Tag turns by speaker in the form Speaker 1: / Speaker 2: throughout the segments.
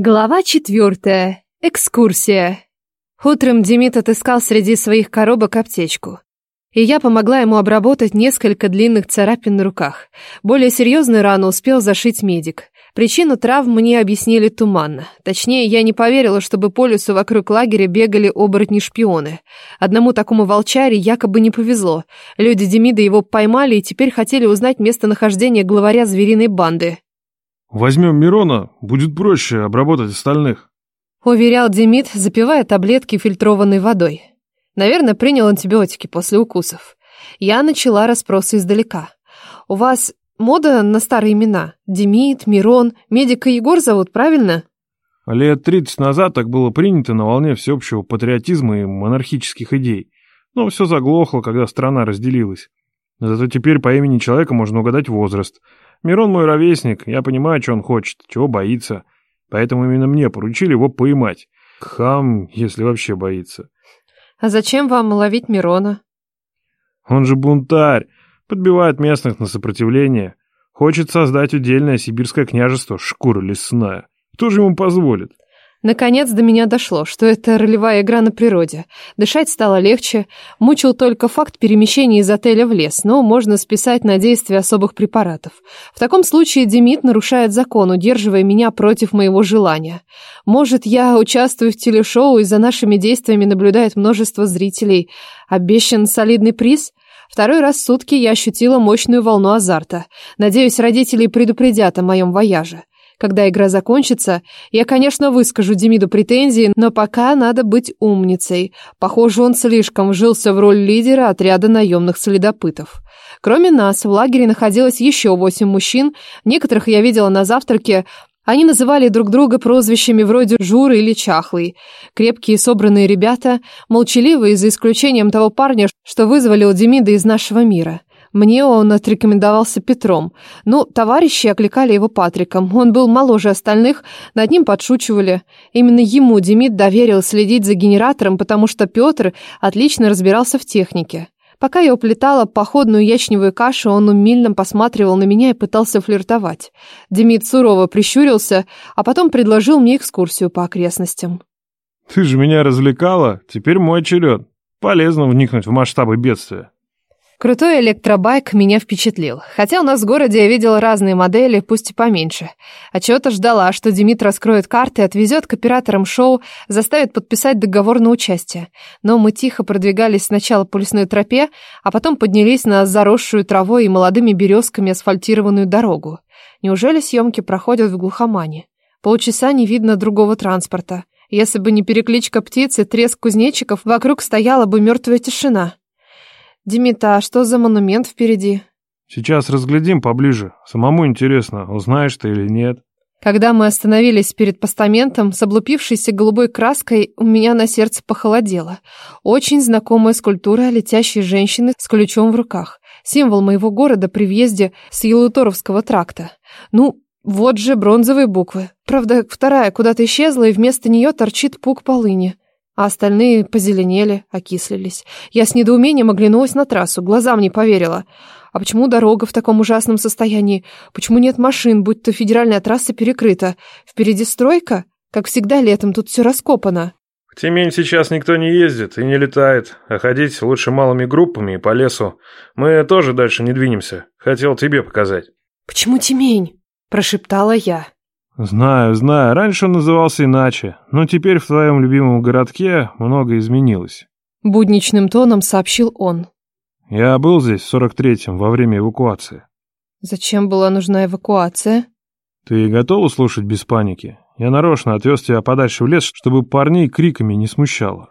Speaker 1: Глава четвертая. Экскурсия. Утром Демид отыскал среди своих коробок аптечку. И я помогла ему обработать несколько длинных царапин на руках. Более серьезную рану успел зашить медик. Причину травм мне объяснили туманно. Точнее, я не поверила, чтобы по лесу вокруг лагеря бегали оборотни-шпионы. Одному такому волчаре якобы не повезло. Люди Демида его поймали и теперь хотели узнать местонахождение главаря звериной банды.
Speaker 2: Возьмем Мирона, будет проще обработать остальных.
Speaker 1: Уверял Демид, запивая таблетки фильтрованной водой. Наверное, принял антибиотики после укусов. Я начала расспросы издалека. У вас мода на старые имена? Демид, Мирон, медика Егор зовут, правильно?
Speaker 2: А лет 30 назад так было принято на волне всеобщего патриотизма и монархических идей. Но все заглохло, когда страна разделилась. Зато теперь по имени человека можно угадать возраст – Мирон мой ровесник, я понимаю, что он хочет, чего боится. Поэтому именно мне поручили его поймать. Хам, если вообще боится.
Speaker 1: А зачем вам ловить Мирона?
Speaker 2: Он же бунтарь, подбивает местных на сопротивление. Хочет создать удельное сибирское княжество, шкура лесная. Кто же ему позволит?
Speaker 1: Наконец до меня дошло, что это ролевая игра на природе. Дышать стало легче, мучил только факт перемещения из отеля в лес, но можно списать на действие особых препаратов. В таком случае Демид нарушает закон, удерживая меня против моего желания. Может, я участвую в телешоу, и за нашими действиями наблюдает множество зрителей. Обещан солидный приз? Второй раз в сутки я ощутила мощную волну азарта. Надеюсь, родители предупредят о моем вояже. Когда игра закончится, я, конечно, выскажу Демиду претензии, но пока надо быть умницей. Похоже, он слишком вжился в роль лидера отряда наемных следопытов. Кроме нас, в лагере находилось еще восемь мужчин, некоторых я видела на завтраке, Они называли друг друга прозвищами вроде Журы или Чахлый. Крепкие собранные ребята, молчаливые за исключением того парня, что вызвали у Демида из нашего мира. Мне он отрекомендовался Петром. Ну, товарищи окликали его Патриком. Он был моложе остальных, над ним подшучивали. Именно ему Демид доверил следить за генератором, потому что Петр отлично разбирался в технике. Пока я уплетала походную ячневую кашу, он умильно посматривал на меня и пытался флиртовать. Демид сурово прищурился, а потом предложил мне экскурсию по окрестностям.
Speaker 2: «Ты же меня развлекала, теперь мой черед. Полезно вникнуть в масштабы бедствия».
Speaker 1: Крутой электробайк меня впечатлил, хотя у нас в городе я видел разные модели, пусть и поменьше. А чего-то ждала, что Демид раскроет карты, отвезет к операторам шоу, заставит подписать договор на участие. Но мы тихо продвигались сначала по лесной тропе, а потом поднялись на заросшую травой и молодыми березками асфальтированную дорогу. Неужели съемки проходят в глухомане? Полчаса не видно другого транспорта. Если бы не перекличка птиц и треск кузнечиков, вокруг стояла бы мертвая тишина. Димита, а что за монумент впереди?
Speaker 2: Сейчас разглядим поближе. Самому интересно, узнаешь ты или нет.
Speaker 1: Когда мы остановились перед постаментом с облупившейся голубой краской, у меня на сердце похолодело. Очень знакомая скульптура летящей женщины с ключом в руках. Символ моего города при въезде с Елуторовского тракта. Ну, вот же бронзовые буквы. Правда, вторая куда-то исчезла, и вместо нее торчит пук полыни а остальные позеленели, окислились. Я с недоумением оглянулась на трассу, глазам не поверила. А почему дорога в таком ужасном состоянии? Почему нет машин, будь то федеральная трасса перекрыта? Впереди стройка? Как всегда летом тут все раскопано.
Speaker 2: В Тюмень сейчас никто не ездит и не летает, а ходить лучше малыми группами и по лесу. Мы тоже дальше не двинемся. Хотел тебе показать.
Speaker 1: «Почему Тюмень?» – прошептала я.
Speaker 2: «Знаю, знаю, раньше он назывался иначе, но теперь в твоем любимом городке многое изменилось».
Speaker 1: Будничным тоном сообщил он.
Speaker 2: «Я был здесь в сорок третьем во время эвакуации».
Speaker 1: «Зачем была нужна эвакуация?»
Speaker 2: «Ты готова слушать без паники? Я нарочно отвез тебя подальше в лес, чтобы парней криками не смущало».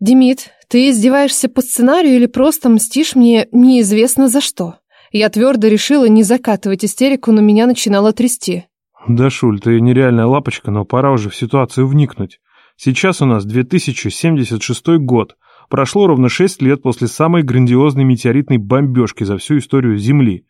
Speaker 1: «Демид, ты издеваешься по сценарию или просто мстишь мне неизвестно за что?» Я твердо решила не закатывать истерику, но меня начинало трясти.
Speaker 2: Да, Шуль, ты нереальная лапочка, но пора уже в ситуацию вникнуть. Сейчас у нас 2076 год. Прошло ровно 6 лет после самой грандиозной метеоритной бомбежки за всю историю Земли.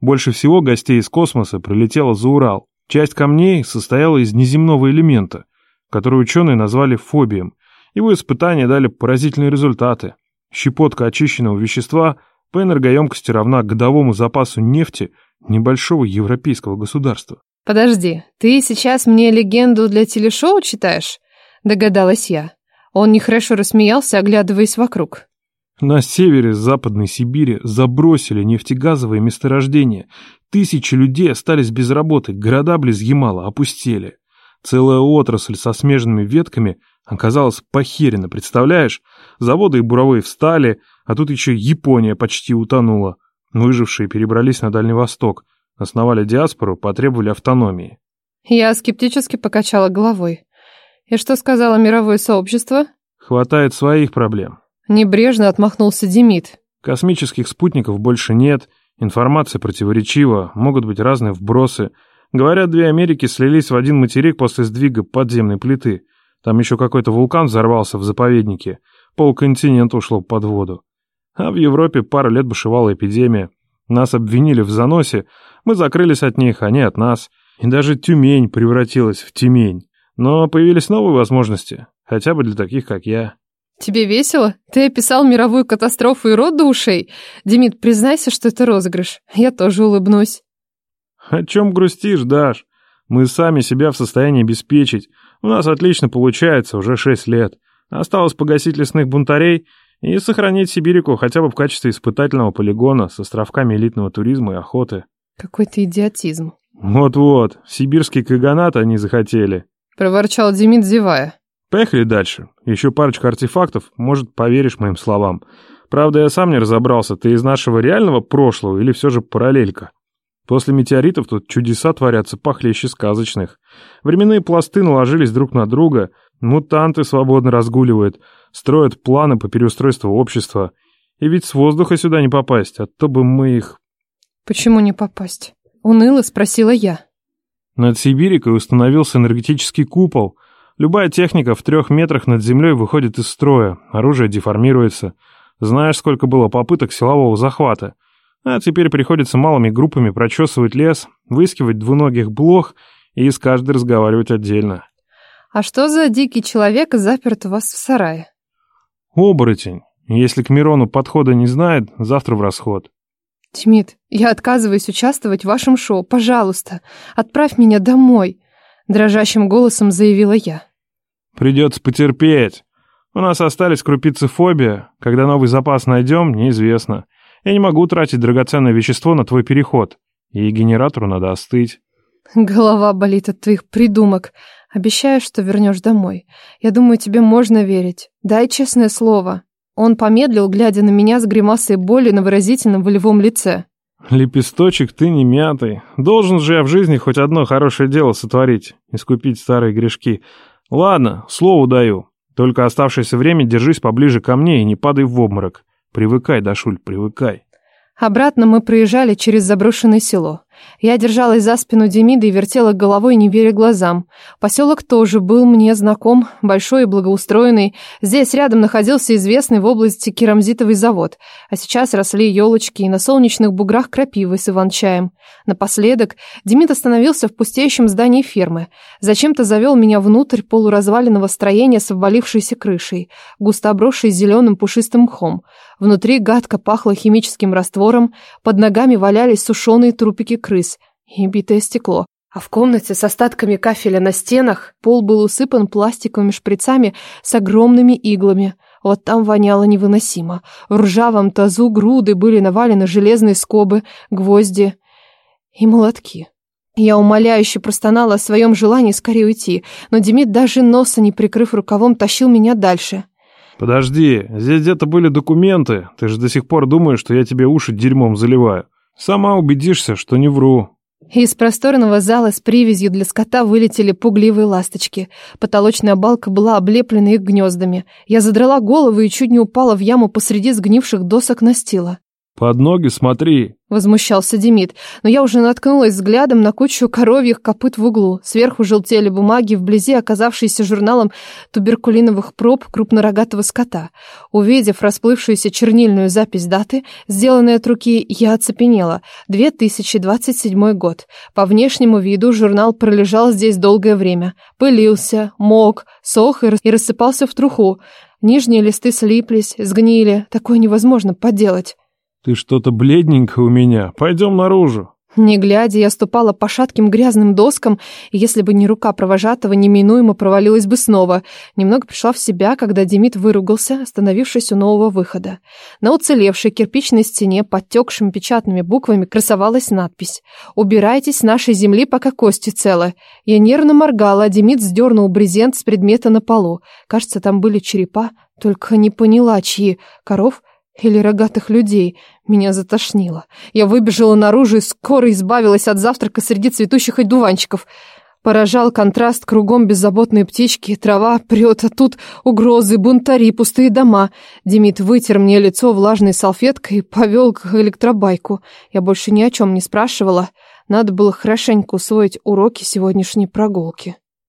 Speaker 2: Больше всего гостей из космоса прилетело за Урал. Часть камней состояла из неземного элемента, который ученые назвали фобием. Его испытания дали поразительные результаты. Щепотка очищенного вещества по энергоемкости равна годовому запасу нефти небольшого европейского государства.
Speaker 1: «Подожди, ты сейчас мне легенду для телешоу читаешь?» — догадалась я. Он нехорошо рассмеялся, оглядываясь вокруг.
Speaker 2: На севере Западной Сибири забросили нефтегазовые месторождения. Тысячи людей остались без работы, города близ Ямала опустели. Целая отрасль со смежными ветками оказалась похерена, представляешь? Заводы и буровые встали, а тут еще Япония почти утонула. Выжившие перебрались на Дальний Восток основали диаспору потребовали автономии.
Speaker 1: Я скептически покачала головой. И что сказала мировое сообщество?
Speaker 2: Хватает своих проблем.
Speaker 1: Небрежно отмахнулся Демид.
Speaker 2: Космических спутников больше нет, информация противоречива, могут быть разные вбросы. Говорят, две Америки слились в один материк после сдвига подземной плиты. Там еще какой-то вулкан взорвался в заповеднике. Полконтинента ушло под воду. А в Европе пару лет бушевала эпидемия. Нас обвинили в заносе, мы закрылись от них, они от нас. И даже Тюмень превратилась в Тюмень. Но появились новые возможности, хотя бы для таких, как я.
Speaker 1: Тебе весело? Ты описал мировую катастрофу и род до ушей. Демид, признайся, что это розыгрыш. Я тоже улыбнусь.
Speaker 2: О чем грустишь, Даш? Мы сами себя в состоянии обеспечить. У нас отлично получается уже шесть лет. Осталось погасить лесных бунтарей — и сохранить Сибирику хотя бы в качестве испытательного полигона с островками элитного туризма и охоты.
Speaker 1: Какой-то идиотизм.
Speaker 2: Вот-вот, сибирский каганат они захотели.
Speaker 1: Проворчал Демид, зевая.
Speaker 2: Поехали дальше. Еще парочка артефактов, может, поверишь моим словам. Правда, я сам не разобрался, ты из нашего реального прошлого или все же параллелька? После метеоритов тут чудеса творятся похлеще сказочных. Временные пласты наложились друг на друга, Мутанты свободно разгуливают, строят планы по переустройству общества. И ведь с воздуха сюда не попасть, а то бы мы их...
Speaker 1: Почему не попасть? Уныло спросила я.
Speaker 2: Над Сибирикой установился энергетический купол. Любая техника в трех метрах над землей выходит из строя, оружие деформируется. Знаешь, сколько было попыток силового захвата. А теперь приходится малыми группами прочесывать лес, выискивать двуногих блох и с каждой разговаривать отдельно.
Speaker 1: А что за дикий человек заперт у вас в сарае?
Speaker 2: Оборотень. Если к Мирону подхода не знает, завтра в расход.
Speaker 1: Тимит, я отказываюсь участвовать в вашем шоу. Пожалуйста, отправь меня домой, дрожащим голосом заявила я.
Speaker 2: Придется потерпеть. У нас остались крупицы фобия. Когда новый запас найдем, неизвестно. Я не могу тратить драгоценное вещество на твой переход. И генератору надо остыть.
Speaker 1: Голова болит от твоих придумок. Обещаю, что вернешь домой. Я думаю, тебе можно верить. Дай честное слово». Он помедлил, глядя на меня с гримасой боли на выразительном волевом лице.
Speaker 2: «Лепесточек, ты не мятый. Должен же я в жизни хоть одно хорошее дело сотворить, искупить старые грешки. Ладно, слово даю. Только оставшееся время держись поближе ко мне и не падай в обморок. Привыкай, Дашуль, привыкай».
Speaker 1: Обратно мы проезжали через заброшенное село. Я держалась за спину Демида и вертела головой, не веря глазам. Поселок тоже был мне знаком, большой и благоустроенный. Здесь рядом находился известный в области керамзитовый завод. А сейчас росли елочки и на солнечных буграх крапивы с иван-чаем. Напоследок Демид остановился в пустеющем здании фермы. Зачем-то завел меня внутрь полуразваленного строения с обвалившейся крышей, густо обросшей зеленым пушистым мхом. Внутри гадко пахло химическим раствором, под ногами валялись сушеные трупики крыс и битое стекло. А в комнате с остатками кафеля на стенах пол был усыпан пластиковыми шприцами с огромными иглами. Вот там воняло невыносимо. В ржавом тазу груды были навалены железные скобы, гвозди и молотки. Я умоляюще простонала о своем желании скорее уйти, но Демид, даже носа не прикрыв рукавом, тащил меня дальше.
Speaker 2: «Подожди, здесь где-то были документы. Ты же до сих пор думаешь, что я тебе уши дерьмом заливаю. Сама убедишься, что не вру».
Speaker 1: Из просторного зала с привязью для скота вылетели пугливые ласточки. Потолочная балка была облеплена их гнездами. Я задрала голову и чуть не упала в яму посреди сгнивших досок настила.
Speaker 2: Под ноги смотри!»
Speaker 1: — возмущался Демид, но я уже наткнулась взглядом на кучу коровьих копыт в углу. Сверху желтели бумаги, вблизи оказавшиеся журналом туберкулиновых проб крупнорогатого скота. Увидев расплывшуюся чернильную запись даты, сделанной от руки, я оцепенела. 2027 год. По внешнему виду журнал пролежал здесь долгое время. Пылился, мог, сох и рассыпался в труху. Нижние листы слиплись, сгнили. Такое невозможно подделать.
Speaker 2: Ты что-то бледненько у меня. Пойдем наружу.
Speaker 1: Не глядя, я ступала по шатким грязным доскам, и если бы не рука провожатого, неминуемо провалилась бы снова. Немного пришла в себя, когда Демид выругался, остановившись у нового выхода. На уцелевшей кирпичной стене подтекшими печатными буквами красовалась надпись «Убирайтесь с нашей земли, пока кости целы». Я нервно моргала, а Демид сдернул брезент с предмета на полу. Кажется, там были черепа, только не поняла, чьи. Коров – или рогатых людей, меня затошнило. Я выбежала наружу и скоро избавилась от завтрака среди цветущих одуванчиков. Поражал контраст кругом беззаботные птички, трава прет, а тут угрозы, бунтари, пустые дома. Демид вытер мне лицо влажной салфеткой и повел к электробайку. Я больше ни о чем не спрашивала. Надо было хорошенько усвоить уроки сегодняшней прогулки.